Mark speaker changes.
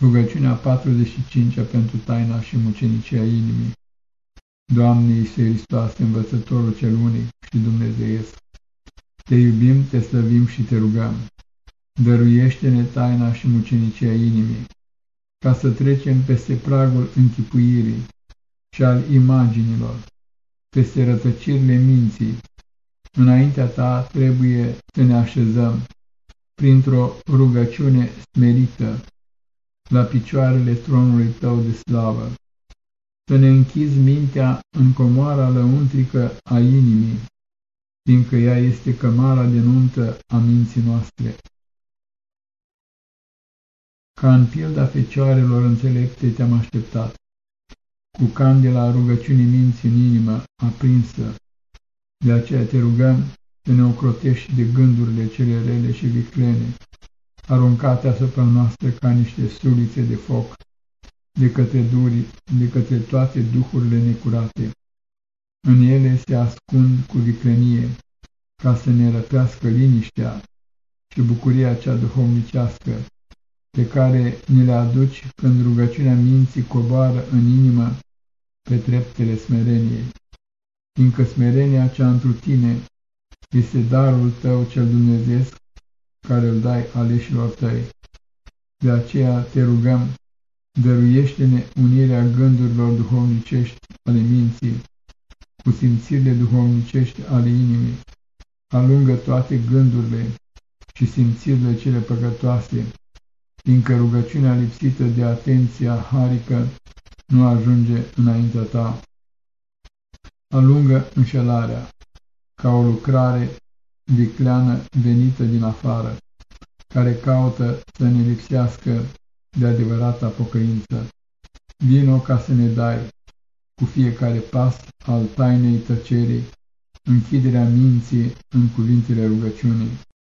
Speaker 1: Rugăciunea 45-a pentru taina și mucenicia inimii. Doamne Iisuse Hristoase, învățătorul cel unic și dumnezeiesc, te iubim, te slăvim și te rugăm. Dăruiește-ne taina și mucenicia inimii, ca să trecem peste pragul închipuirii și al imaginilor, peste rătăcirile minții. Înaintea ta trebuie să ne așezăm printr-o rugăciune smerită la picioarele tronului tău de slavă, să ne închizi mintea în comoara lăuntrică a inimii, fiindcă ea este cămara de nuntă a minții noastre. Ca în pilda fecioarelor înțelepte te-am așteptat, cu candela rugăciunii minții în inimă aprinsă, de aceea te rugăm să ne ocrotești de gândurile cele rele și viclene, aruncate asupra noastră ca niște sulițe de foc, de către duri, de către toate duhurile necurate. În ele se ascund cu viclenie, ca să ne răpească liniștea și bucuria cea duhovnicească, pe care ni le aduci când rugăciunea minții coboară în inimă pe treptele smereniei. Fiindcă smerenia cea întru tine este darul tău cel dumnezeesc care îl dai aleșilor tăi. De aceea te rugăm, dăruiește-ne unirea gândurilor duhovnicești ale minții cu simțirile duhovnicești ale inimii. Alungă toate gândurile și simțirile cele păcătoase, fiindcă rugăciunea lipsită de atenția harică nu ajunge înaintea ta. Alungă înșelarea, ca o lucrare vicleană venită din afară, care caută să ne lipsească de adevărata pocăință. Vino ca să ne dai, cu fiecare pas al tainei tăcerii, închiderea minții în cuvintele rugăciunii.